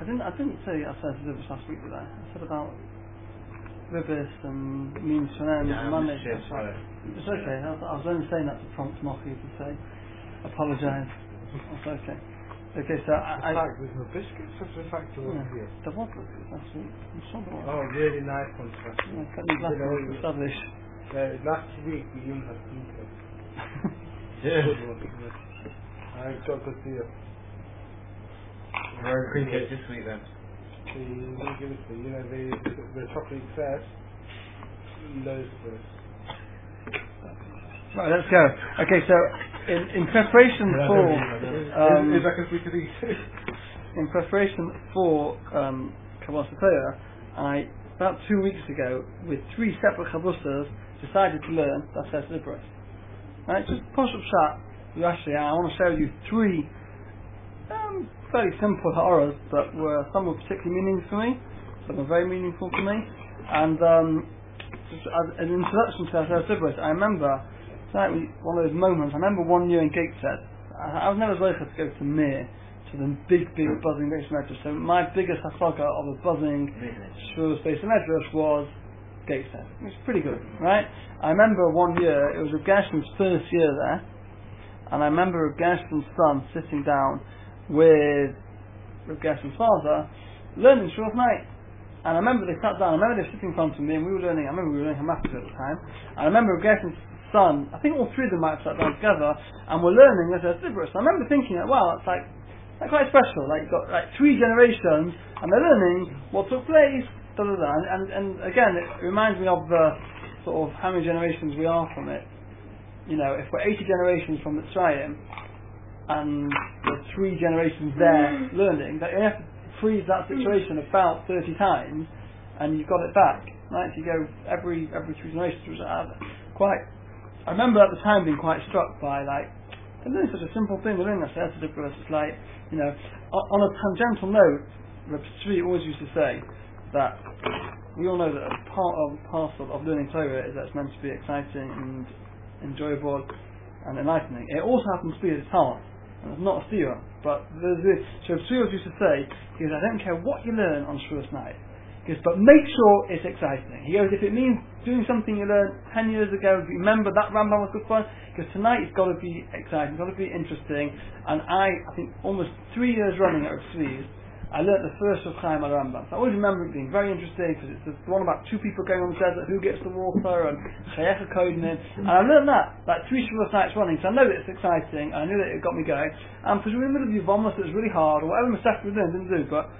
I didn't. I didn't say I said Ribis last week, did I? I said about Ribis and means to an end Yeah, and I Monday. missed. It's okay. I was, I was only saying that to prompt Mocky to say apologise. It's okay. Okay, so I, I fact, there's no biscuits. That's the fact of yeah, here. there was biscuits last week. I'm sure there was. Oh, really nice ones. sir. Yeah, cut these last You know, established. Uh, last week we didn't have pizza. Yeah. Good one. yeah. I got good deal. Very cream cake this week then. The, let give it to you. You know the the chocolate excess. Loads of us. Right, let's go. Okay, so in, in preparation for um, is, is that because we could eat? in preparation for um, Kabbalah I about two weeks ago, with three separate chavrusas, decided to learn that says Libris. Right, just push up shot. You actually, I want to show you three um, fairly simple ha'oras, but were some were particularly meaningful for me, some were very meaningful to me, and um, just as an introduction to Asher Libris, I remember slightly one of those moments. I remember one year in Gateshead. I, I was never able to go to Mir, to the big, big buzzing beis medrash. So my biggest hasaga of a buzzing Shul space medrash was Gateshead. It was pretty good, right? I remember one year, it was Gershon's first year there, and I remember Gershon's son sitting down with Gershon's father, learning Shul night. And I remember they sat down, I remember they were sitting in front of me and we were learning, I remember we were learning Hamashiach at the time, and I remember Gershon's son, I think all three of them might have sat down together, and were learning as a Sibris. I remember thinking, wow, it's like, like quite special, like got like three generations, and they're learning what took place, da da da, and, and, again, it reminds me of the sort of how many generations we are from it. You know, if we're 80 generations from Mitzrayim, and there's three generations there mm. learning, that you have to freeze that situation mm. about 30 times, and you've got it back, right? You go every every three generations, which I quite. I remember at the time being quite struck by like they're doing such a simple thing. They're doing that to It's like you know, on, a tangential note, Reb Tzvi always used to say that we all know that a part of parcel of learning Torah is that it's meant to be exciting and enjoyable and enlightening. It also happens to be it's hard. And it's not a theorem. But there's this, so Tzvi used to say, he goes, I don't care what you learn on Shavuos night. He goes, but make sure it's exciting. He goes, if it means doing something you learned 10 years ago, remember that Rambam was good fun, because tonight it's got to be exciting, it's got to be interesting. And I, I think almost three years running at Tzvi's, I learnt the first of Chaim al Rambam. So I always remember it being very interesting because it's the one about two people going on the desert, who gets the water, and Shaykh Kodenim. And I learned that, like three Shavuot nights running, so I know that it's exciting, I knew that it got me going. And because we were in the middle of Yevamos, it was really hard, or whatever mistake we were doing, didn't do, but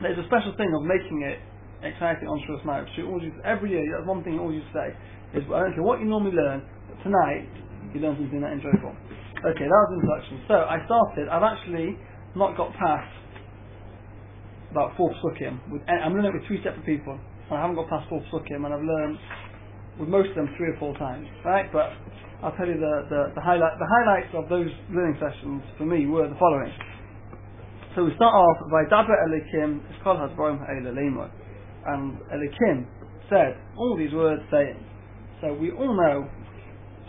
there's a special thing of making it exciting on Shavuot night. You always every year, that's one thing you always used to say, is I don't care what you normally learn, but tonight, you learn something that enjoyable. Okay, that was the introduction. So I started, I've actually not got past about four psukim. With, eh, I'm learning it with three separate people. And I haven't got past four psukim, and I've learned with most of them three or four times, right? But I'll tell you the, the, the highlight the highlights of those learning sessions for me were the following. So we start off by Dabra Elikim, it's called Hasbarim Ha'ela And Elikim said all these words saying. So we all know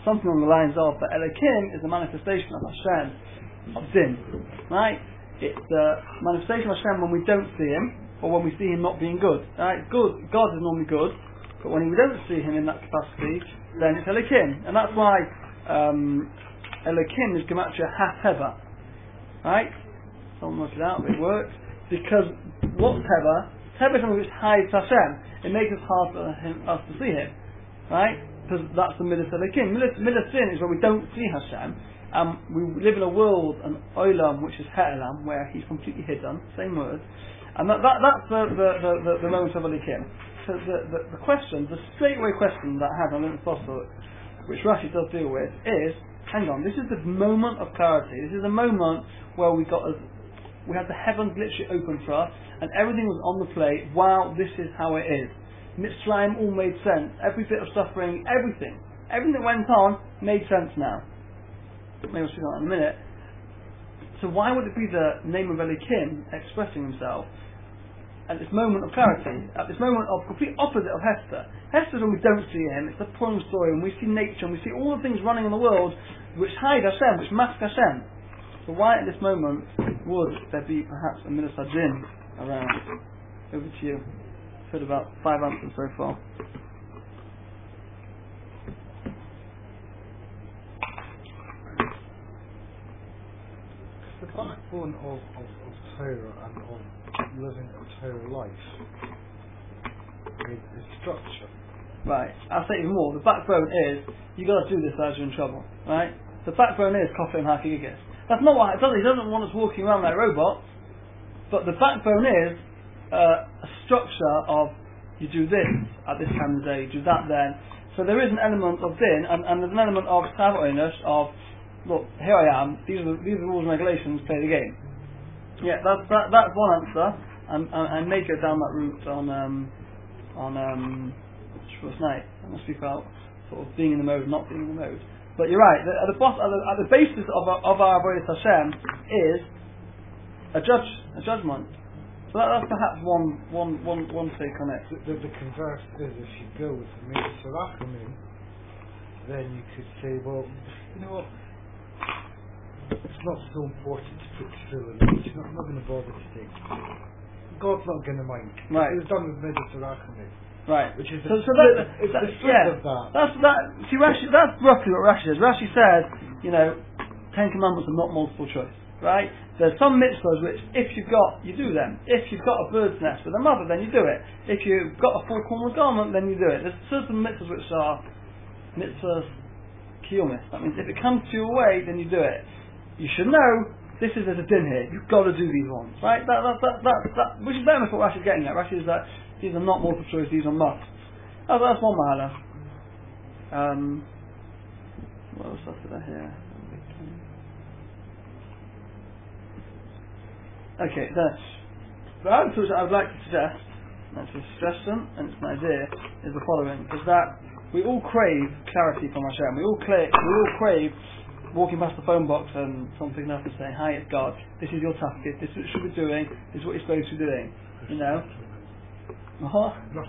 something on the lines of that Elikim is a manifestation of Hashem, of Din, right? It's the manifestation of Hashem when we don't see Him, or when we see Him not being good. Right? Good, God is normally good, but when we don't see Him in that capacity, then it's Elikim, and that's why um, Elikim is Gematria Hateva, right? Someone work it out, it works because what's Teva? Teva is something which hides Hashem. It makes it hard for him, us to see Him, right? Because that's the Midas Elikim. Midas Sin is where we don't see Hashem. Um, we live in a world, an olam, which is he'elam, where he's completely hidden, same word. And that, that, that's the, the, the, the, the moment of Elikim. So the, the, the question, the straightaway question that I have on the Apostle, which Rashi does deal with, is, hang on, this is the moment of clarity. This is the moment where we got, a, we had the heavens literally open for us, and everything was on the plate. Wow, this is how it is. Mitzrayim all made sense. Every bit of suffering, everything. Everything that went on made sense now maybe we'll see that in a minute. So why would it be the name of Elikim expressing himself at this moment of clarity, at this moment of complete opposite of Hester? Hester's when we don't see him, it's the Purim story, and we see nature, and we see all the things running in the world which hide Hashem, which mask Hashem. So why at this moment would there be perhaps a Midas Din around. Over to you. Heard about five answers so far. The backbone of, of, of Torah and of living a Torah life is, is structure. Right, I'll say even more. The backbone is you've got to do this as you're in trouble, right? The backbone is coffee and hakigis. That's not what it does. He doesn't want us walking around like robots. But the backbone is uh, a structure of you do this at this time of day, you do that then. So there is an element of din, and, and there's an element of savoiness of look, here I am. These are the, these are rules and regulations. Play the game. Yeah, that's that, that's one answer, and, and I may go down that route on um, on um, Shavuos night. That must be felt sort of being in the mode, not being in the mode. But you're right. The, at the at the, at the basis of our, of our avodah Hashem is a judge, a judgment. So that, that's perhaps one, one, one, one take on it. The, the, converse is if you go with the Mitzvah then you could say, well, you know what? It's not so important to put through a I'm not, I'm not going to bother to today. God's not going to mind. Right. It was done with Mitzvah Right. Which is so, the so that, flip- that- the yeah, of that. That's that. See, Rashi, that's roughly what Rashi says. Rashi says, you know, Ten Commandments are not multiple choice, right? There's some mitzvahs which, if you've got, you do them. If you've got a bird's nest with a mother, then you do it. If you've got a full corner garment, then you do it. There's certain mitzvahs which are mitzvahs kiyumis. That means if it comes to your way, then you do it. You should know this is there's a din here. You've got to do these ones, right? That, that, that, that, that, which is very much what Rashi's getting at. Rashi is that these are not multiple choice, these are musts. Oh, that's one mahala. Um, what else did I hear? Okay, the, the answer which I would like to suggest, and it's a suggestion, and it's an idea, is the following, is that we all crave clarity from Hashem. We all, cla- we all crave walking past the phone box and something enough and saying, hi, it's God, this is your task, this is what you should be doing, this is what you're supposed to be doing. You know?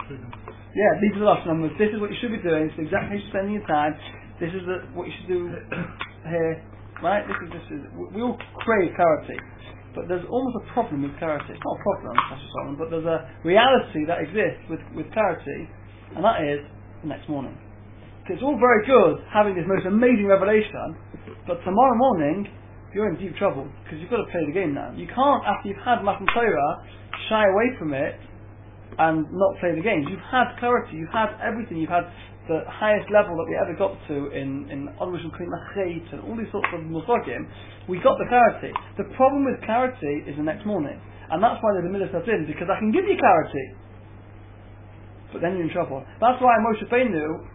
Through. Yeah, these are the last numbers. This is what you should be doing. This is exactly how you're spending your time. This is the, what you should do here. Right? This is, this is, we we all crave clarity. But there's almost a problem with clarity. It's not a problem, Pastor Solomon, but there's a reality that exists with, with clarity, and that is the next morning. 'Cause It's all very good having this most amazing revelation, but tomorrow morning you're in deep trouble because you've got to play the game now. You can't, after you've had Matan Torah, shy away from it and not play the game. You've had clarity, you've had everything, you've had the highest level that we ever got to in in Onrush and Machet and all these sorts of musagim. We got the clarity. The problem with clarity is the next morning, and that's why the middle steps in because I can give you clarity, but then you're in trouble. That's why Moshe Rabbeinu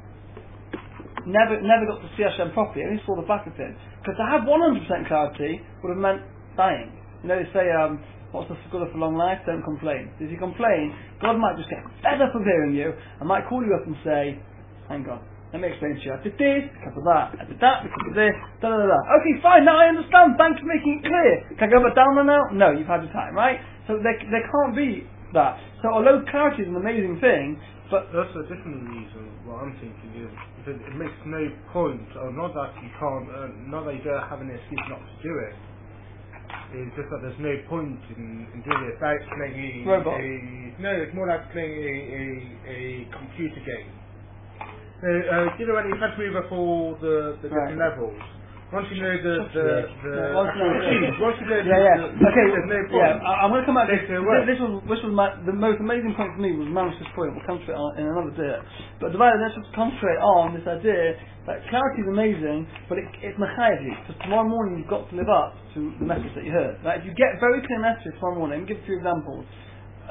never never got to see Hashem properly. Only saw the back of him because to have 100% clarity would have meant dying. You know, they say, um, what's the good for long life? Don't complain. If you complain, God might just get fed up of hearing you and might call you up and say, hang on, let me explain to you. I did this because of that. I did that because of this. Da da da da. Okay, fine. Now I understand. Thanks for making it clear. Can I go back down there now? No, you've had your time, right? So there, there can't be that. So although clarity is an amazing thing, but That's a different reason. What I'm thinking is, is it, makes no point, or not that you can't, uh, not that you don't have an excuse not to do it. It's just that there's no point in, in doing it. It's like playing a, Robot. a no, it's more like playing a, a, a computer game. So, uh, you know when you have to move up all the, the different Right. levels. Once you know the the, the once you know- once you know the, yeah, yeah. the, Okay, no yeah. I, I'm going to come back to this. This, was this was my the most amazing point for me was Manus's point. We'll concentrate on in another day. But divided, let's just concentrate on this idea that clarity is amazing, but it, it's mechayiv you because tomorrow morning you've got to live up to the message that you heard. Right? If you get very clear message tomorrow morning, give a few examples.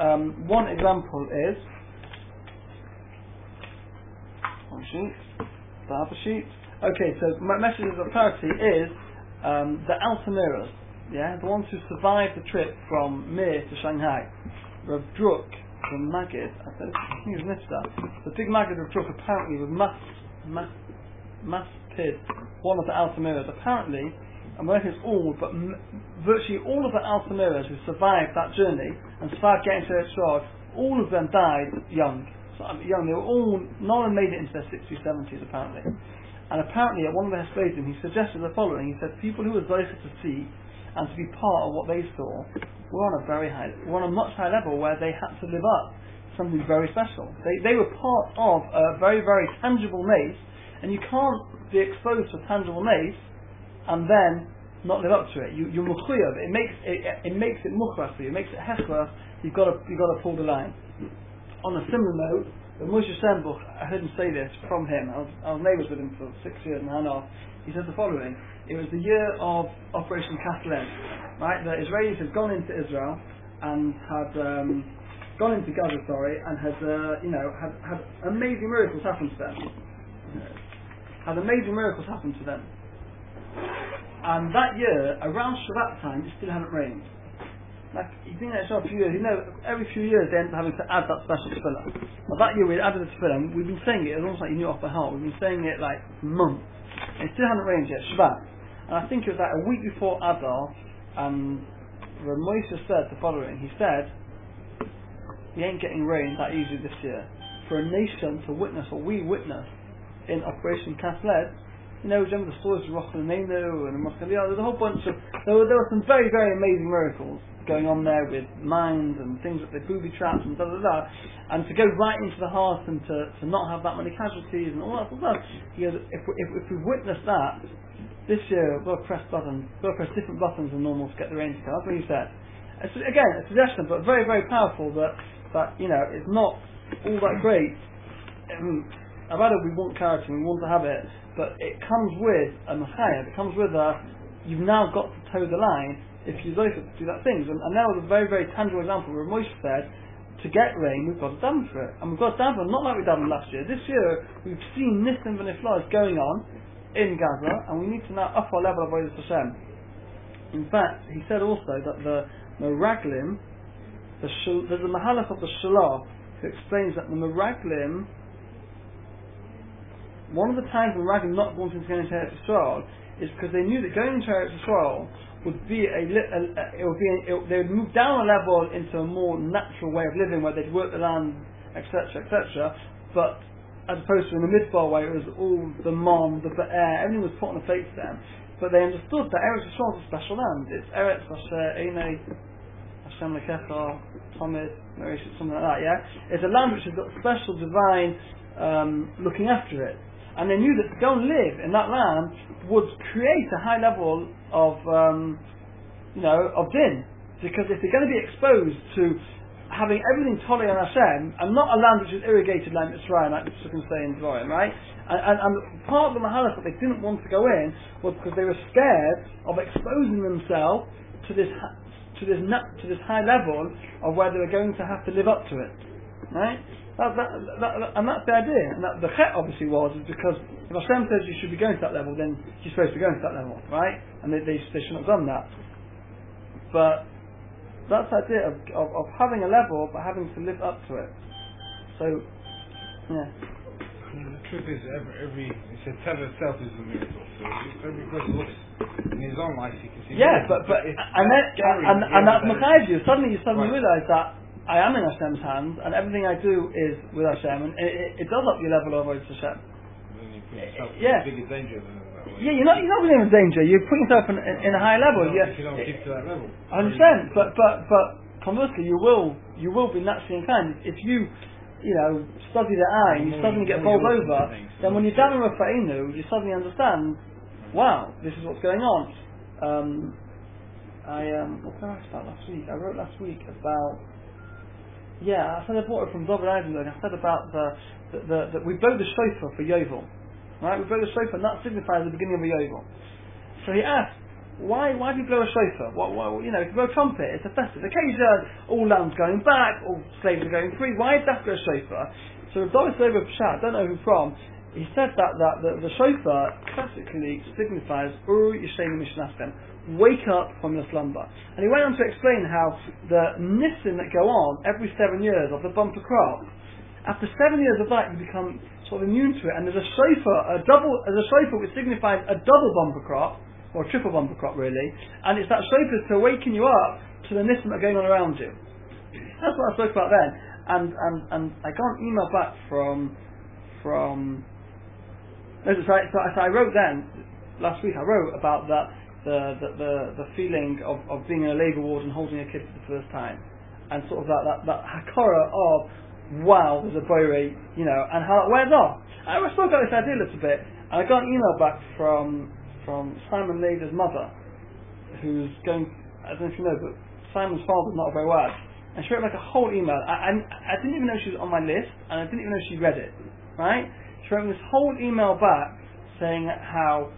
Um, one example is one sheet, the other sheet. Okay, so my message of clarity is um, the Altamirahs, yeah, the ones who survived the trip from Mir to Shanghai. Rav Druk from Magid, I think it was Nifta. The big Magid Rav Druk apparently was Mas, Mas, Maspid, one of the Altamirahs. Apparently, I'm working it's all, but m- virtually all of the Altamirahs who survived that journey and survived getting to Eretz all of them died young. So, young, they were all, no one made it into their 60s, 70s apparently. And apparently at one of the Hespedim he suggested the following, he said people who were Zoicha to see and to be part of what they saw, we're on a very high, we're on a much higher level where they had to live up to something very special. They, they were part of a very, very tangible mace, and you can't be exposed to a tangible mace and then not live up to it. You, you're mukhuyav. It makes it, it makes it mukhras for you. It makes it hechras. You've got to you've got to pull the line. On a similar note, the Moshe Sternbuch, I heard him say this from him. I was, I was neighbours with him for six years and a half. He said the following: It was the year of Operation Cast Lead, right? The Israelis had gone into Israel and had um, gone into Gaza, sorry, and had uh, you know had had amazing miracles happen to them. Had amazing miracles happen to them. And that year, around Shabbat time, it still hadn't rained. Like, you think that's a few years, you know, every few years they end up having to add that special tefillah. But that year we added the tefillah, and we've been saying it, it's almost like you knew off by heart, we've been saying it like months. And it still hadn't rained yet, Shabbat. And I think it was like a week before Adar, um, and Rav Moshe said the following, he said, we ain't getting rain that easy this year. For a nation to witness what we witnessed in Operation Cast Lead, you know, remember the stories of Rochel and Moskalia, there's a whole bunch of, there were, there were some very, very amazing miracles going on there with mines and things like the booby traps and da da da, and to go right into the heart and to, to not have that many casualties and all that sort of stuff. He goes, if, we, if, if we've witnessed that, this year we'll press buttons, we'll press different buttons than normal to get the rain to come. That's what he said. It's, again, a suggestion, but very, very powerful that, that, you know, it's not all that great. Um, It, we want clarity, we want to have it, but it comes with a Messiah, it comes with a, you've now got to toe the line if you look to do that things. And, and that was a very, very tangible example where Moshe said, to get rain, we've got to daven for it. And we've got to daven, not like we davened last year. This year, we've seen Nisim and Iflas going on in Gaza, and we need to now up our level of Avodah Hashem. In fact, he said also that the Meraglim, the shul, there's a Mahalach of the Shalah who explains that the Meraglim, one of the times when Meraglim not wanting to go into Eretz Yisrael is because they knew that going into Eretz Yisrael would be a, li- a, a it would be a, it, they would move down a level into a more natural way of living where they'd work the land, etc., etc. But as opposed to in the midbar way, it was all the mom, the air, everything was put on a plate for them. But they understood that Eretz Yisrael is a special land. It's Eretz Asher Eine Hashem Lekecha Tomid something like that. Yeah, it's a land which has got special divine um, looking after it and they knew that to go and live in that land would create a high level of, um, you know, of din. Because if they're going to be exposed to having everything totally on Hashem, and not a land which is irrigated like Mitzrayim, like the can say in Dvorim, right? And, and, and, part of the Mahalach that they didn't want to go in was because they were scared of exposing themselves to this to this to this high level of where they were going to have to live up to it, right? That, that, that, and that's the idea. And that, the chet obviously was is because if Hashem says you should be going to that level, then you're supposed to be going to that level, right? And they, they, they shouldn't have done that. But that's the idea of, of, of having a level, but having to live up to it. So, yeah. the truth is, every, every it's a Teva itself is a miracle. So every person looks in his own life, he can see. Yeah, but but and then and, and that's Machayev you. Suddenly you suddenly Right. realise that I am in Hashem's hands, and everything I do is with Hashem, and it, it, it does up your level of avodah Hashem. You put yourself Yeah. in bigger danger than that way. Yeah, you're not you're not really in danger. You're putting yourself in, in, in a high level. Yeah, you don't keep to that level. hundred percent. But but but conversely, you will you will be naturally inclined if you you know study the eye and you suddenly you- get bowled you over. Then when you're down in Rafa'inu, you suddenly understand. Wow, this is what's going on. Um, I um, what did I write about last week? I wrote last week about yeah, I said I bought it from David Eisenberg. I said about the, the, the, the we blow the shofar for Yovel, right? We blow the shofar, and that signifies the beginning of a Yovel. So he asked, why why do you blow a shofar? What, what you know, if you blow a trumpet, it's a festive occasion. All lambs going back, all slaves are going free. Why is that a shofar? So David over Pshat, I don't know who from. He said that that the, shofar classically signifies Uru Yishayim Mishnastem, wake up from your slumber. And he went on to explain how the nisim that go on every seven years of the bumper crop, after seven years of that you become sort of immune to it, and there's a shofar, a double, there's a shofar which signifies a double bumper crop, or a triple bumper crop really, and it's that shofar to awaken you up to the nisim that are going on around you. That's what I spoke about then. And, and, and I got an email back from, from, no, so I, so I, so I wrote then, last week I wrote about that the, the, the, the feeling of, of being in a labour ward and holding a kid for the first time. And sort of that, that, that hakara of, wow, there's a boy you know, and how it wears off. I spoke about this idea a little bit, and I got an email back from, from Simon Lader's mother, who's going, I don't know if you know, but Simon's father's not very well. And she wrote like a whole email. I, I, I didn't even know she was on my list, and I didn't even know she read it. Right? Wrote this whole email back saying how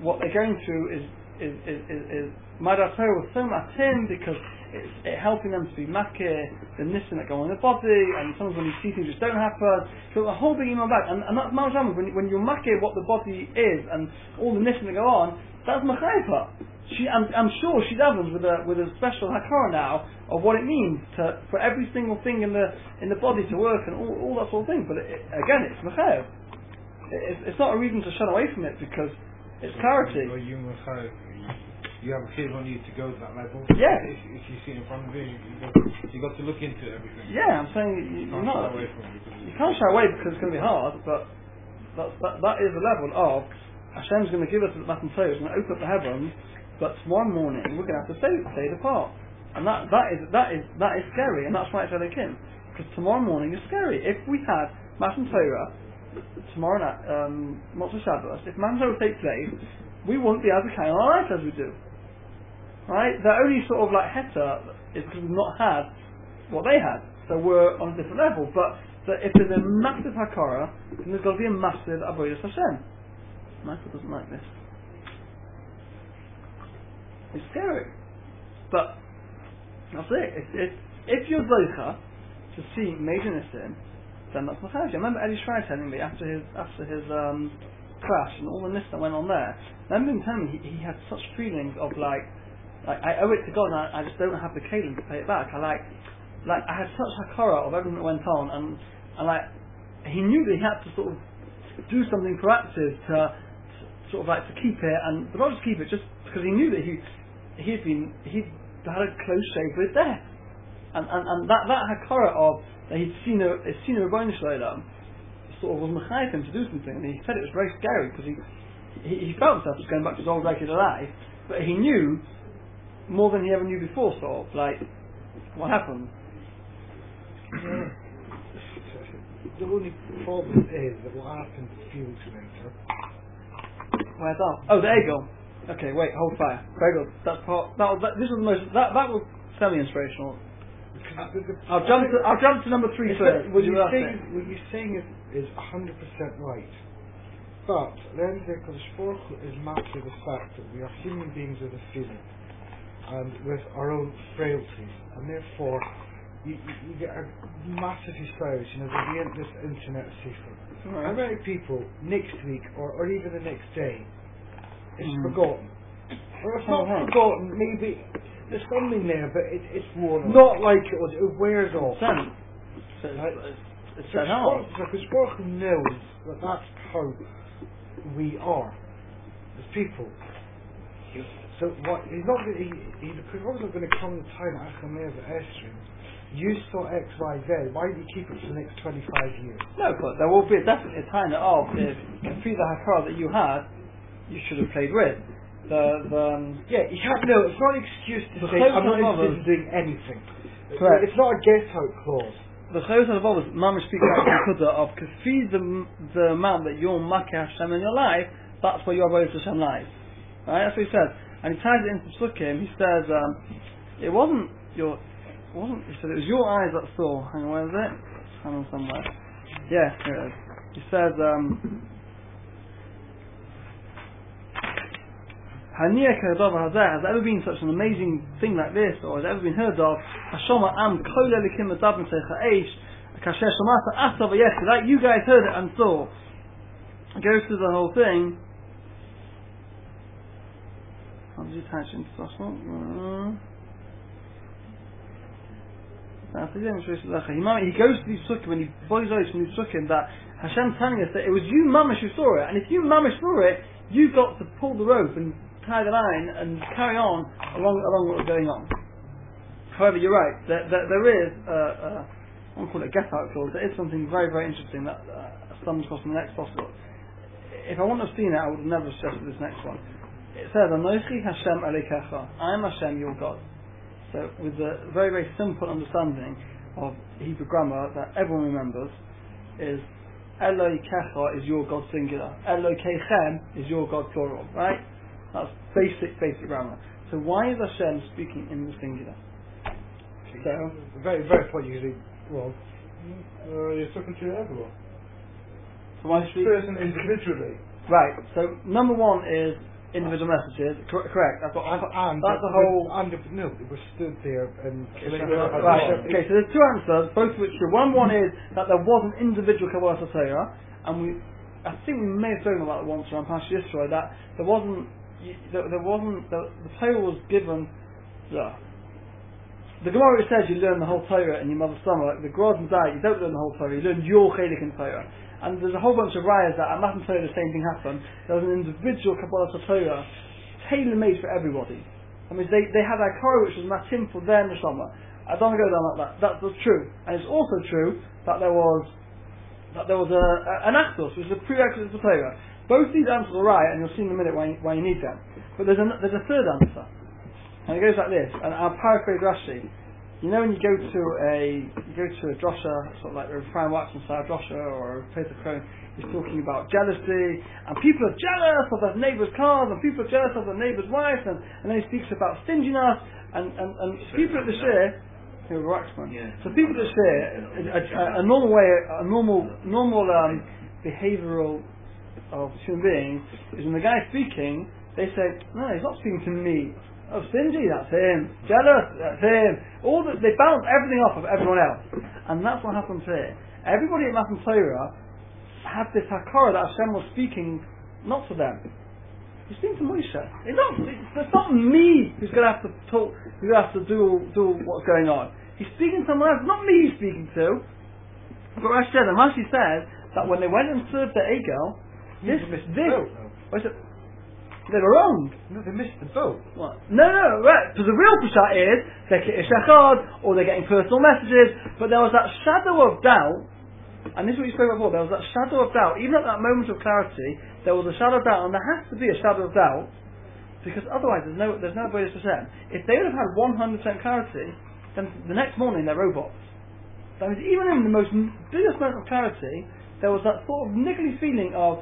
what they're going through is is is, is, is Madat Torah was so matin because it's it helping them to be makir, the nissen that go on the body, and sometimes when you see things just don't happen. So the whole big email back, and, and that's Malajama, when, when you're makir what the body is, and all the nissen that go on, that's Machaipa. She, I'm, I'm sure she davens with a with a special hakara now of what it means to for every single thing in the in the body to work and all, all that sort of thing. But it, again, it's mechayev. It, it's not a reason to shun away from it because it's clarity. Or you have, you have a kid on you to go to that level. Yeah. If, if you see it in front of you, you got, you got to look into everything. Yeah, I'm saying you, You can't not. shy away from it because You can't shy away because it's going to be hard, but that, that, that is the level of Hashem's going to give us the Matan Torah, going to open up the heavens, but tomorrow morning we're going to have to stay, stay apart. And that, that is that is that is scary, and that's why it's Elikim. Because tomorrow morning is scary. If we had Matan Torah tomorrow night, um, Motzah Shabbos, if Matan Torah takes place, we wouldn't be able to carry our life as we do. Right? The only sort of like heta is because we've not had what they had. So we're on a different level. But the, if there's a massive Hakara, then there's got to be a massive Avodah Hashem. Michael doesn't like this. It's scary. But that's it. If, if, if you're Zocha to see major Nissim, then that's Machaj. I remember Eddie Schreier telling me after his after his um, crash and all the Nis that went on there. Remember him telling me he, he had such feelings of like, like I owe it to God and I, I just don't have the kalim to pay it back. I like, like I had such hakara of everything that went on and, and like he knew that he had to sort of do something proactive to, to sort of like to keep it and but not just keep it just because he knew that he he'd been he'd had a close shave with death and, and, and that that hakara of that he'd seen a he'd seen a Shalom sort of was mechayif him to do something and he said it was very scary because he, he he felt himself just going back to his old regular life but he knew more than he ever knew before sort of like what happened the only problem is that what happens a few weeks later. Where's that? Oh, the Egel. Okay, wait, hold fire. Very good. That's part. That was. That, this was the most. That that was semi-inspirational. The, the, I'll jump to. I'll jump to number three It's first. that- What what you you're saying, what you're saying is, is 100% right. But then the Kodesh is mapped to the fact that we are human beings with a feeling and with our own frailties, and therefore you, you, you get a massive hysteria. You know, there'll be in- this internet. How Right. many people next week or, or even the next day it's Mm. forgotten? Or if not right. forgotten, maybe there's something there, but it, it's Worn off. not like it was. It wears off. Sen. So it's, it's So so hard. because knows that that's how we are as people. So what he's not gonna, he, he, the Prophet's not going to come the time at Achamev Estrin. You saw X, Y, Z. Why do you keep it for the next 25 years? No, but there will be definitely a time that oh, if complete the hakara that you had, you should have played with. The the um, Yeah, you can't. No, it's not an excuse to The say I'm not interested in doing anything. Correct. It's not a out clause. the chayos of others, Mama speaks out of the of kafi the the amount that you're makkah Hashem in your life. That's where your avodah Hashem lies. Right? That's what he says. And he ties it into Sukkim. He says um, it wasn't your it wasn't. He said it was your eyes that saw. Hang on, where is it? Hang on somewhere. Yeah, here it is. He says. Um, Has ever been such an amazing thing like this, or has ever been heard of? Hashoma Am Kol and Secha Eish, Kasher Shomata Asa V'Yesh, that you guys heard it and saw. It goes through the whole thing. How does he attach it into Sasha? Uh, he goes to these sukkim and he boils out from these sukkim that Hashem telling us that it was you mamish who saw it, and if you mamish saw it, you got to pull the rope and tie the line and carry on along along what was going on. However, you're right. There, there, there is, I won't call it a get out clause. There is something very very interesting that uh, stumbles across in the next possible. If I wouldn't have seen it, I would have never suggested this next one. it says, Anochi Hashem Elikecha, I'm Hashem, your God. So, with a very, very simple understanding of Hebrew grammar that everyone remembers, is Eloi Kecha is your God singular. Eloi Kechem is your God plural, right? That's basic, basic grammar. So why is Hashem speaking in the singular? So, Very, very point usually. Well, uh, you're talking to everyone. so why is he Person individually. Right, so number one is individual messages. Cor- correct. I've got, And that's the the whole. And the, no, it was stood there and. Right, okay, so there's two answers, both of which are. One one is that there was an individual Kabbalah Torah, and we, I think we may have spoken about it once around Pash Yisroel, that there wasn't, y- there, wasn't, the, the Torah was given, the, the Gemara says you learn the whole Torah in your mother's stomach, the Grod and you don't learn the whole Torah, you learn your Chelik in Torah. And there's a whole bunch of rayas that at Matan Torah the same thing happened. There was an individual Kabbalah Torah, tailor-made for everybody. I mean, they, they had a Torah which was matim for their neshama. I don't want to go down like that. That was true, and it's also true that there was that there was a, a an actos, which is a prerequisite for Torah. Both these answers are right, and you'll see in a minute why, why you need them. But there's a there's a third answer, and it goes like this. And I'll paraphrase Rashi. You know when you go to a you go to a drosha, sort of like a Brian Watson style drosha or a Peter Crone, he's talking about jealousy, and people are jealous of their neighbour's cars, and people are jealous of their neighbour's wife, and, and then he speaks about stinginess, and, and, and people at the share, who are Waxman. Yeah. So people at the share, a, a, a normal way, a normal normal um, behavioural of human beings is when the guy speaking, they say, no, he's not speaking to me. Oh, stingy, that's him. Jealous, that's him. All the, they bounce everything off of everyone else. And that's what happens here. Everybody at Matan Torah had this hakara that Hashem was speaking not to them. He's speaking to Moshe. It's not, it's not me who's going to have to talk, who's going to have to do, do what's going on. He's speaking to someone else, not me he's speaking to. But Rashi Rashi said that when they went and served the Egel, this, missed this, the boat, though. what's it? They were wrong. No, they missed the boat. What? No, no, right. Because the real Peshat is they're getting shachad or they're getting personal messages, but there was that shadow of doubt, and this is what you spoke about before. There was that shadow of doubt, even at that moment of clarity, there was a shadow of doubt, and there has to be a shadow of doubt because otherwise there's no there's no avoidance Hashem. If they would have had 100% clarity, then the next morning they're robots. That means even in the most biggest moment of clarity, there was that sort of niggly feeling of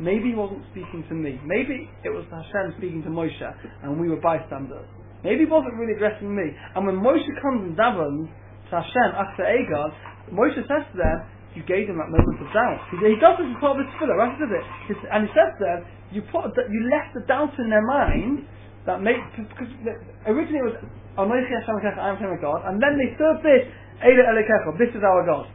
maybe he wasn't speaking to me. Maybe it was Hashem speaking to Moshe, and we were bystanders. Maybe he wasn't really addressing me. And when Moshe comes and davens to Hashem after Agar, Moshe says to them, you gave them that moment of doubt. He, he does this as part of his tefillah, right? Does it. He's- and he says to them, you put, you left the doubt in their mind that made, because originally it was, Anochi Hashem I am Hashem God, and then they served this, Eile Elokecha, this is our God.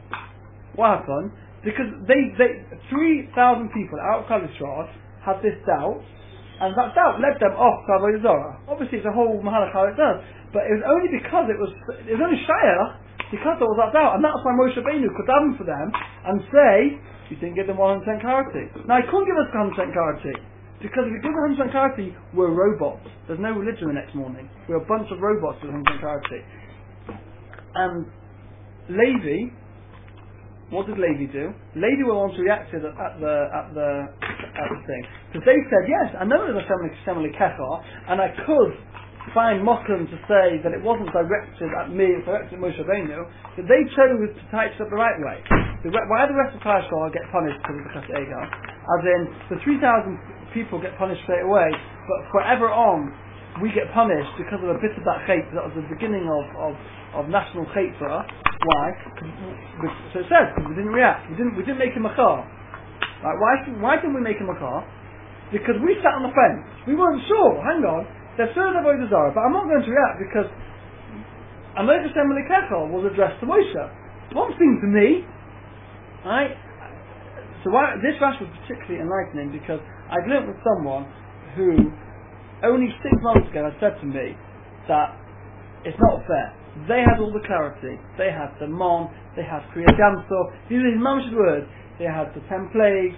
What happened? Because they, they 3,000 people out of Klal had this doubt, and that doubt led them off to Avodah Obviously, it's a whole mahalach it does, but it was only because it was, it was only Shayach, because there was that doubt, and that's why Moshe Rabbeinu could daven for them and say, you didn't give them 100% clarity. Now, he couldn't give us 100% clarity, because if he gives 100% clarity, we're robots. There's no religion the next morning. We're a bunch of robots with 100% clarity. And Levi, what did Levi do? Levi were the ones who reacted at, at the at the at the thing because they said yes, I know was a family kecha, and I could find Mokum to say that it wasn't directed at me, it's directed at Moshe Rabbeinu, but they chose to type it up the right way. The, why the rest of Klal get punished because of the Chesed? As in, the 3,000 people get punished straight away, but forever on, we get punished because of a bit of that hate that was the beginning of, of, of national hate for us. Why? So it says, because we didn't react, we didn't, we didn't make him a car. Right, why, why didn't we make him a car? Because we sat on the fence. We weren't sure. Hang on. They're served Avodah Zarah, but I'm not going to react because Assembly Kechel was addressed to Moshe. It wasn't to me. Right? So why, this rash was particularly enlightening because I'd learnt with someone who only six months ago had said to me that it's not fair. They had all the clarity. They had the Mon, they had Kriya Gamsor, these are his mum's words. They had the ten plagues.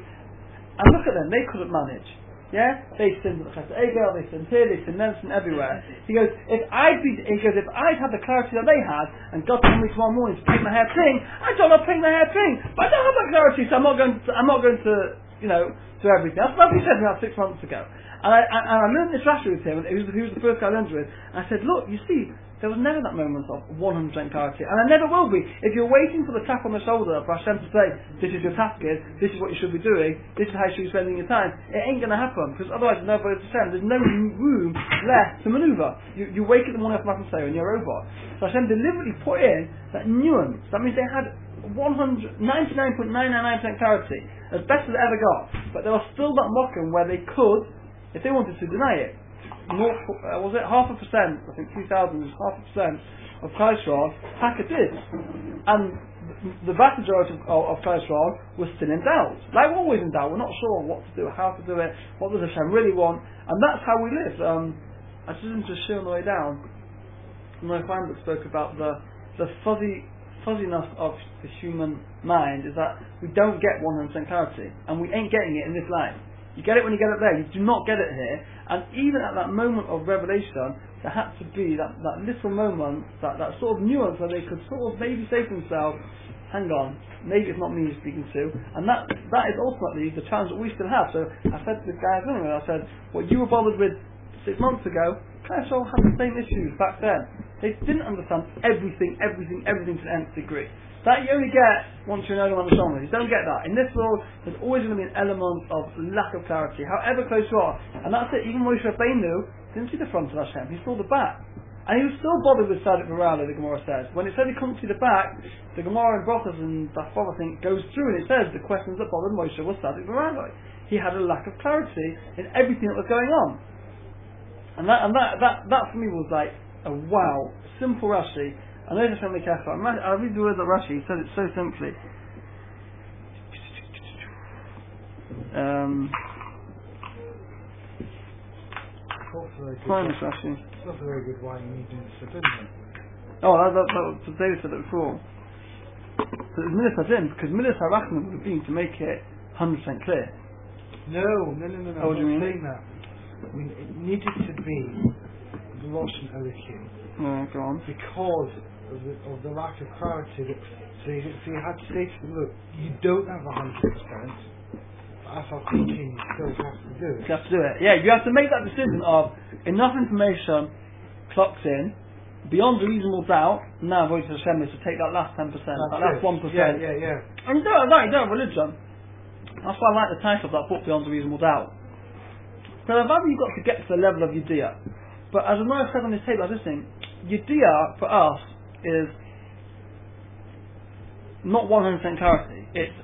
And look at them, they couldn't manage. Yeah? They sinned at the Chesed Egel, they sinned here, they sinned there, sinned everywhere. He goes, if I'd be, he goes, if I'd had the clarity that they had, and God told me tomorrow morning to paint my hair pink, tell them to paint my hair pink. But I don't have that clarity, so I'm not going to, I'm not going to you know, do everything. That's what he said about six months ago. And I, and, and I learned this Rashi with him, and he was, he was the first guy I learned with, and I said, look, you see, there was never that moment of 100% clarity, and I never will be. If you're waiting for the tap on the shoulder for Hashem to say, this is your task, this is what you should be doing, this is how you should be spending your time, it ain't going to happen, because otherwise there's no to Hashem, there's no room left to maneuver. You, you wake in the morning after Matan and you're a robot. So Hashem deliberately put in that nuance. That means they had 100, 99.999% clarity, as best as they ever got, but there was still that mocking where they could if they wanted to deny it, uh, was it half a percent? I think 2000 was half a percent of cholesterol Taka did, and the vast majority of, of, cholesterol was still in doubt. Like we're always in doubt. We're not sure what to do, how to do it, what does Hashem really want, and that's how we live. Um, I just listened to Shir on the way down, my friend that spoke about the the fuzzy fuzziness of the human mind is that we don't get 100% clarity, and we ain't getting it in this life. You get it when you get it there. You do not get it here. And even at that moment of revelation, there had to be that, that little moment, that, that sort of nuance where they could sort of maybe say to themselves, hang on, maybe it's not me you're speaking to. And that, that is ultimately the challenge that we still have. So I said to the guys anyway, I said, what you were bothered with six months ago, Clashall had the same issues back then. They didn't understand everything, everything, everything to the nth degree. That you only get once you're on the shoulder. You don't get that. In this world, there's always going to be an element of lack of clarity, however close you are. And that's it. Even Moshe Rabbeinu didn't see the front of Hashem. He saw the back. And he was still bothered with Sadik Morale, the Gemara says. When it said he couldn't see the back, the Gemara in Brothers and Dafov, I think, goes through and it says the questions that bothered Moshe was Sadik Morale. He had a lack of clarity in everything that was going on. And that, and that, that, that for me was like a wow, simple Rashi I know it's only Kafa. I'll read the words of Rashi. He said it so simply. Um, this Rashi. It's not very good why you need to Oh, that, that, that David said it before. So it's Milas because Milas Harachman would have been to make it 100% clear. No, no, no, no, no. Oh, what do you mean? saying that. I mean, it needed to be the Russian Elikim. Go on. Because of the, of the lack of clarity. That, so, you, so you had to say to them, look, you don't have a hundred percent. As I'm thinking, you still have to do it. You have to do it. Yeah, you have to make that decision of enough information clocks in, beyond reasonable doubt, now voice of Hashem is to take that last 10%, that last 1%. Yeah, yeah, yeah. And you don't have that, you don't have religion. That's why I like the title of that book, Beyond a Reasonable Doubt. So I've you've got to get to the level of Yudiyah. But as I said on this table, I was listening, Yudiyah for us is not 100% clarity. It's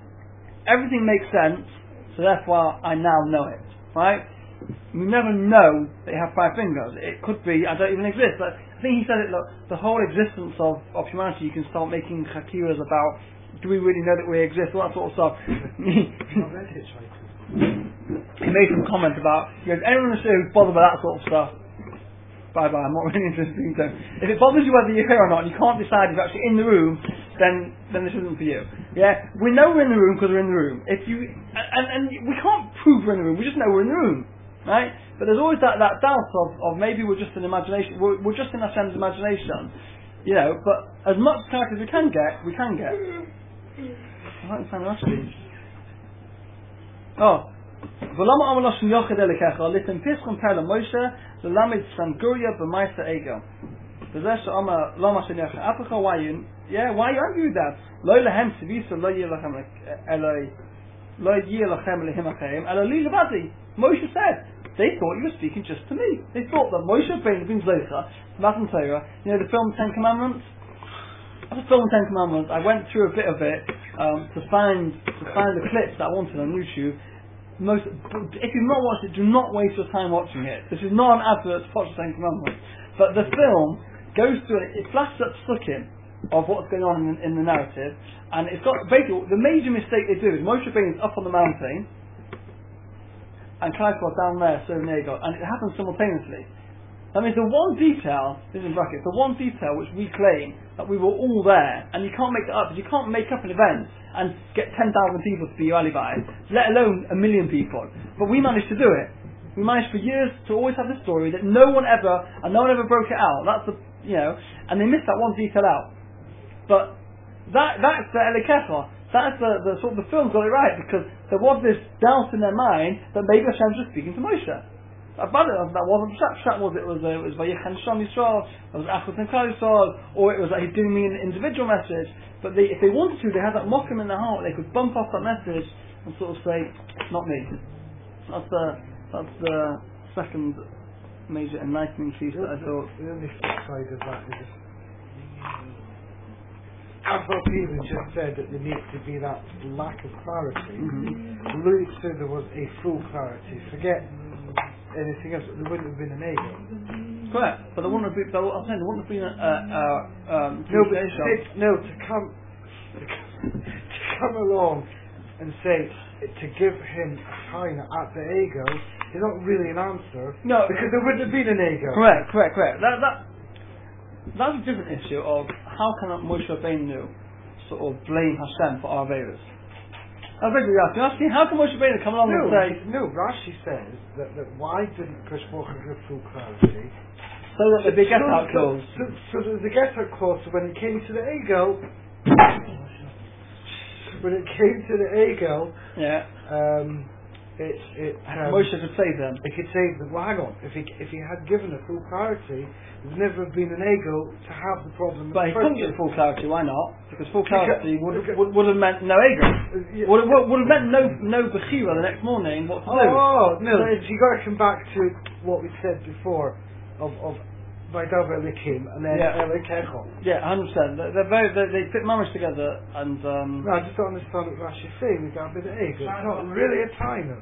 everything makes sense, so therefore I now know it. Right? You never know that you have five fingers. It could be I don't even exist. But I think he said it. Look, the whole existence of, of humanity, you can start making hakiras about do we really know that we exist, all that sort of stuff. he made some comment about you know, anyone who's bothered by that sort of stuff bye bye, I'm not really interested in them. If it bothers you whether you're here or not, and you can't decide if you're actually in the room, then then this isn't for you. Yeah, we know we're in the room because we're in the room. If you and, and we can't prove we're in the room, we just know we're in the room, right? But there's always that, that doubt of, of maybe we're just in imagination, we're, we're just in our sense imagination, you know. But as much clarity as we can get, we can get. Mm-hmm. I like the sound of Oh, V'lama amala shem yochid elikecha litim pischum perla Moshe l'lamid sanguria b'maisa ego. V'zesh ama lama shem yochid apacha why you yeah why you argue that lo lehem tzivisa lo yilachem eloi lo yilachem lehim achem eloi said they thought you were speaking just to me. They thought that Moshe Rabbeinu ben Zecha, Matan Torah, you know the film Ten Commandments. The film Ten Commandments. I went through a bit of it um, to find to find the clips that I wanted on YouTube, most, if you've not watched it, do not waste your time watching it. This is not an advert to watch the Ten Commandments. But the film goes through it, it flashes up sukkim of what's going on in, in, the narrative, and it's got, basically, the major mistake they do is Moshe is up on the mountain, and Klai's down there serving Ego, and it happens simultaneously. That means the one detail, this is in brackets, the one detail which we claim that we were all there, and you can't make it up, you can't make up an event and get 10,000 people to be your alibi, let alone a million people. But we managed to do it. We managed for years to always have this story that no one ever, and no one ever broke it out. That's the, you know, and they missed that one detail out. But that, that's the Elikecha. That's the, the sort of the film got it right because there was this doubt in their mind that maybe Hashem was speaking to Moshe. About it, that wasn't Pshat. Pshat was it was uh, it was Vayichan Sham Yisrael, it was Achot and Yisrael, or it was that he's giving me an individual message. But they, if they wanted to, they had that mokum in their heart. They could bump off that message and sort of say, "Not me." That's the that's the second major enlightening piece that I thought. The only side of that is I Abba Peter just said that there needs to be that lack of clarity. Mhm. Luke said there was a full clarity. Forget anything else. There wouldn't have been an egel. Correct, but there wouldn't have been. I'm saying there wouldn't have been a, a, a um, No, but no, to come to come along and say to give him a sign at the egel is not really an answer. No, because there wouldn't have been an egel. Correct, correct, correct. That that that's a different issue of how can Moshe Rabbeinu sort of blame Hashem for our Averas. I think you're asking, asking how can Moshe Rabbeinu come along No, and say no, Rashi says that, that why didn't Krishna give full clarity? so that the get out clause? So, so there's a get out clause, so when it came to the egel, when it came to the egel, Yeah, um, it, it, um, Moshe could say them. it could say that, well hang on, if he, if he had given a full clarity, there's never have been an egel to have the problem. But he couldn't get full clarity. Why not? Because full clarity would would, would have meant no egel. yeah. Would have, would have meant no no bechira the next morning. What to do? Oh, no, you got to come back to what we said before of, of Vaidava Elikim and then Yeah. Elikecho. Yeah, hundred percent. They're, they're very they, they fit together and um, No, I just don't understand what Rashi's saying regarding the egel. It's not really a timer.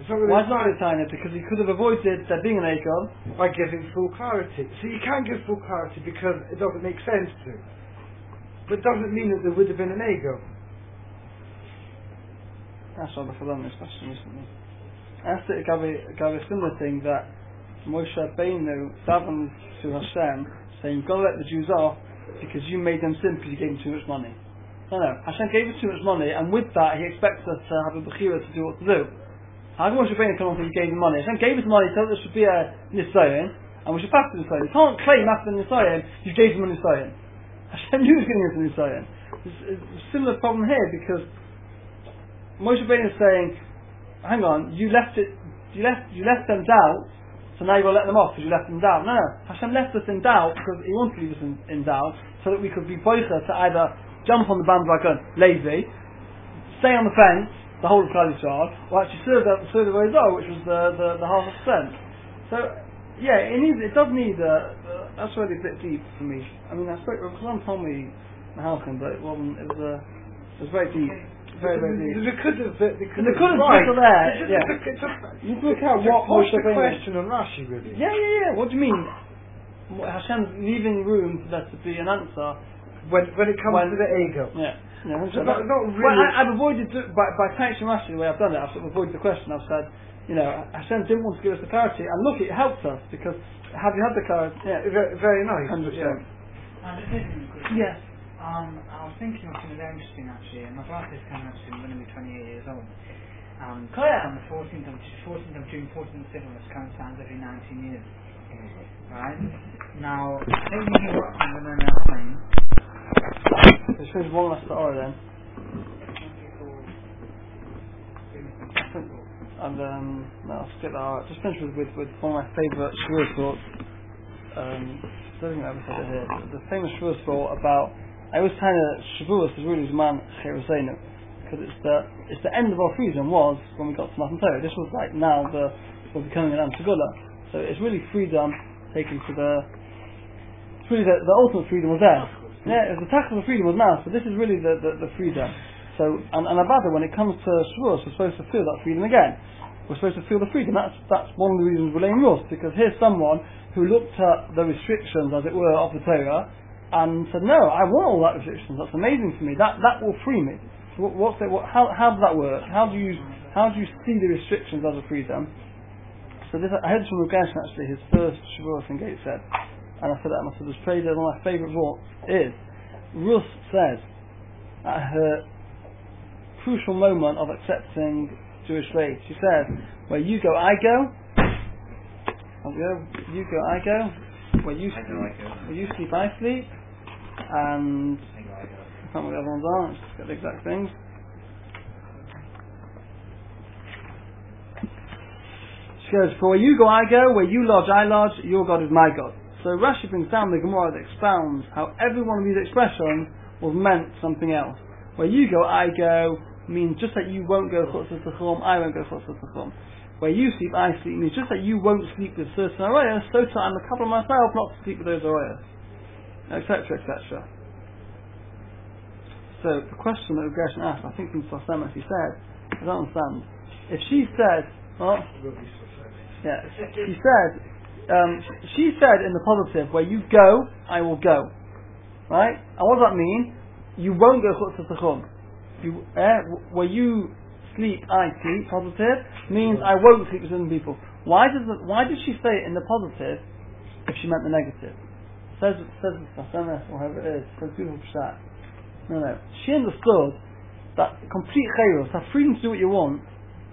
It's not really why is not a tiny? Because he could have avoided there being an agon. by giving full clarity. So you can't give full clarity because it doesn't make sense to. But it doesn't mean that there would have been an egel. That's what I've done this question recently. I asked it gave a, gave a similar thing that Moshe Rabbeinu davens to Hashem saying, to let the Jews off because you made them sin because you gave them too much money. No, no. Hashem gave us too much money and with that he expects us to have a Bechira to do what to do. How can Moshe Rabbeinu come on and he gave them money? Hashem gave us money so that there should be a Nisayan and we should pass the. You can't claim after the Nisayan you gave them a Nisayan. Hashem knew he was giving us a it's a similar problem here because Moshe Rabbeinu is saying, hang on, you left it, you left, you left them doubt, so now you've got to let them off because you left them down. No, Hashem left us in doubt because He wanted to leave us in, in doubt so that we could be boicher to either jump on the bandwagon, lazy, stay on the fence, the whole of Klal Yisrael, or actually serve the, serve the Rizal, which was the, the, the half a percent. So, yeah, it needs, it does need, uh, uh, that's really a bit deep for me. I mean, I spoke, someone told me Malcolm, but it wasn't, it was, uh, it was very deep. Very, very deep. There could have, there could There have, could have right. been there, just- yeah. it's just- it's just- You look out it's what just Moshe the question on Rashi, really. Yeah, yeah, yeah. What do you mean? What- Hashem's leaving room for there to be an answer. When, when it comes When- to the egel. Yeah. Yeah, So not, not really. Well, I, I've avoided do- by by touching Rashi the way I've done it. I've sort of avoided the question. I've said, you know, Hashem didn't want to give us the clarity, and look, it helped us because have you had the clarity? Yeah, very, very nice. hundred percent. Uh, just listening quickly. Yes. Um, I was thinking of something very interesting actually, and my glasses coming up soon, I'm going to be 28 years old. Um, Claire. On the 14th of, 14th of June, 14th of Sivan, which coincides every 19 years. Right? Now, I think when you were on the nine, Just finish one last hour then, and um, no, I'll skip that out. Just finish with, with, with one of my favourite Shavuot thoughts. Um, I don't think I ever said it here. The famous Shavuot thought about. I always kind of Shavuot is really the man Cherusenu because it's the it's the end of our freedom was when we got to Matan Torah. This was like now the we're becoming an Amtagula. So it's really freedom taken to the. It's really the, the ultimate freedom was there. Yeah, it was the tactical freedom was now. So this is really the, the, the freedom. So and and Abada, when it comes to Shavuos, we're supposed to feel that freedom again. We're supposed to feel the freedom. That's that's one of the reasons we're laying rules because here's someone who looked at the restrictions, as it were, of the Torah, and said, "No, I want all that restrictions. That's amazing for me. That that will free me." So what, what's it? What, how how does that work? How do you how do you see the restrictions as a freedom? So this, I heard from Rugash actually, his first Shavuos in Gateshead, and I said that, and I was prayed one of my favourite thoughts is, Rus says, at her crucial moment of accepting Jewish faith, she said, where you go, I go, and go, you go, I go, where you I sleep, I go. where you sleep, I sleep, and I can't remember the other ones are. Let's just get the exact things. She goes, For where you go, I go. Where you lodge, I lodge. Your God is my God. So Rashi brings down the Gemara that expounds how every one of these expressions was meant something else. Where you go, I go means just that you won't go chutz tachum, I won't go chutz tachum. Where you sleep, I sleep means just that you won't sleep with certain arayas, so I'm a couple of myself not to sleep with those arayas, etc., etc. So the question that Gershon asked, I think from Sosem, he said, I don't understand. If she said, well, yeah, she said, um, she said in the positive, where you go, I will go. Right? And what does that mean? You won't go chutz. You, eh, where you sleep, I sleep, positive, means I won't sleep with certain people. Why does why did she say it in the positive if she meant the negative? Says says or whoever it is, says beautiful pshat. No, no. She understood that complete chaos, that freedom to do what you want,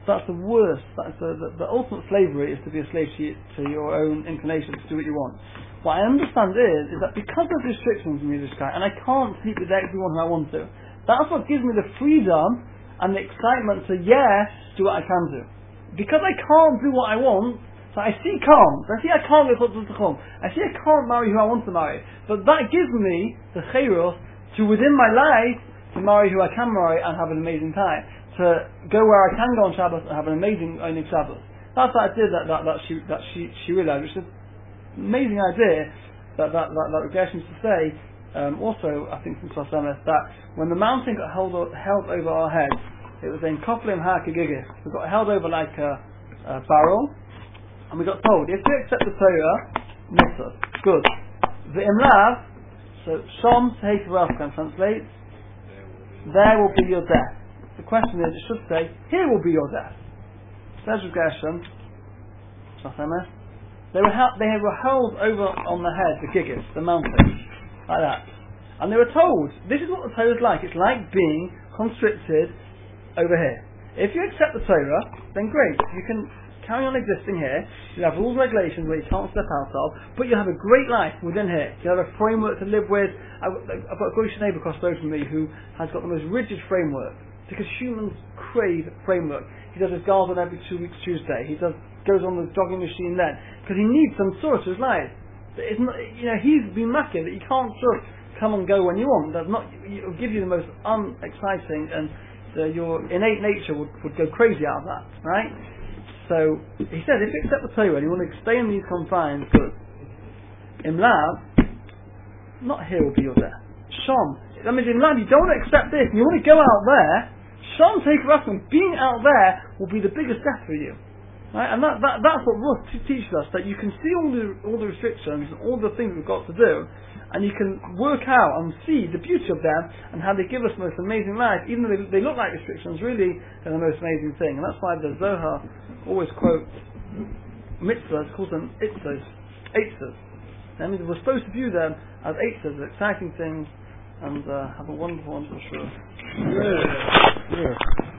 that's the worst. That's the, the, the ultimate slavery is to be a slave to, to your own inclination to do what you want. What I understand is, is that because of restrictions in Yiddishkeit, and I can't sleep with everyone who I want to, that's what gives me the freedom and the excitement to, yes, do what I can do. Because I can't do what I want, so I see can't. I see I can't go to Chum. I see I can't marry who I want to marry. But that gives me the chayros to, within my life, to marry who I can marry and have an amazing time to go where I can go on Shabbos and have an amazing Oneg Shabbos. That's the idea that, that, that she that she she realised, which is an amazing idea that that that, that used to say. Um, also, I think from Klasemes, that when the mountain got held held over our heads, it was in Koflim Hakagigis. We got held over like a, a barrel, and we got told if you accept the Torah, mitzvah, good. The Imlav, so Shom Tehet Welcome translates, there will be your death. The question is, it should say, here will be your death. Says Gershon, they were, held, they were held over on the head, the gigas, the mountain, like that. And they were told, this is what the Torah is like. It's like being constricted over here. If you accept the Torah, then great. You can carry on existing here. You have rules and regulations where you can't step out of, but you have a great life within here. You have a framework to live with. I've, got a Goyish neighbour across the road from me who has got the most rigid framework because humans crave framework. He does his garden every two weeks Tuesday. He does goes on the jogging machine then because he needs some sort to his life. It's not, you know, he's been lucky that you can't just come and go when you want. That's not it'll give you the most unexciting and uh, your innate nature would, would go crazy out of that, right? So he said, if you accept the Torah you want to stay in these confines, good. Imlav, not here will be your death. Shom, that means in land you don't want to accept this and you want to go out there, Shom take Rasm, being out there will be the biggest death for you. Right? And that, that, that's what Ruth teaches us, that you can see all the, all the restrictions and all the things we've got to do, and you can work out and see the beauty of them and how they give us the most amazing life, even though they, they look like restrictions, really they're the most amazing thing. And that's why the Zohar always quotes mitzvahs, calls them itzahs, eitzahs. That means we're supposed to view them as eitzahs, as exciting things, and uh, have a wonderful, wonderful show. Yeah. Yeah.